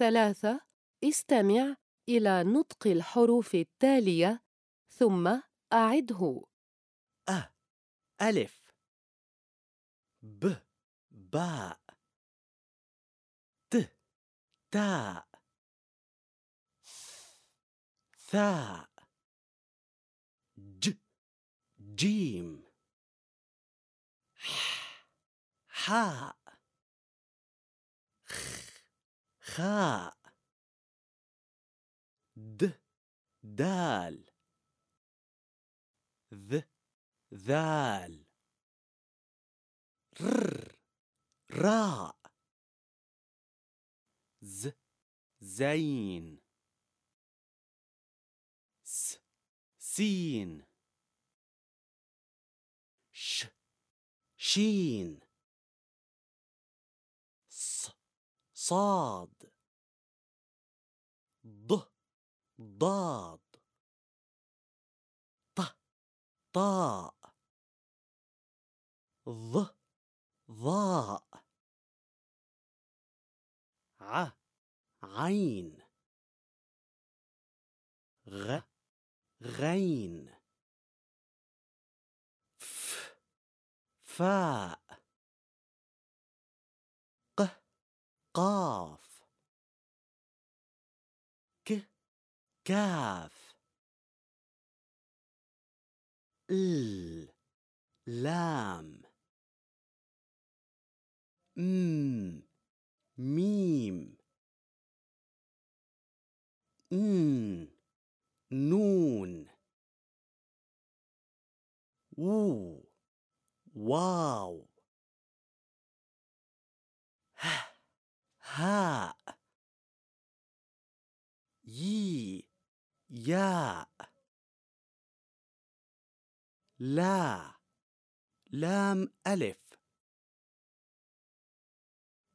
ثلاثة استمع إلى نطق الحروف التالية ثم أعده. أ ألف. ب باء. ت تاء. ثاء. ج جيم. ح حاء. د دال. ذ ذال. ر راء. ز زين. س سين. ش شين. صاد. ض ضاد. ط طاء. ظ ظاء. ع عين. غ غين. ف فاء. قاف. ك كاف. ال لام. م ميم. ن نون. وو واو. هاء يي. ياء. لا. لام ألف.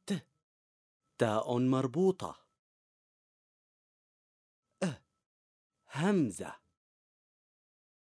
ت. تاء مربوطة. أ. همزة.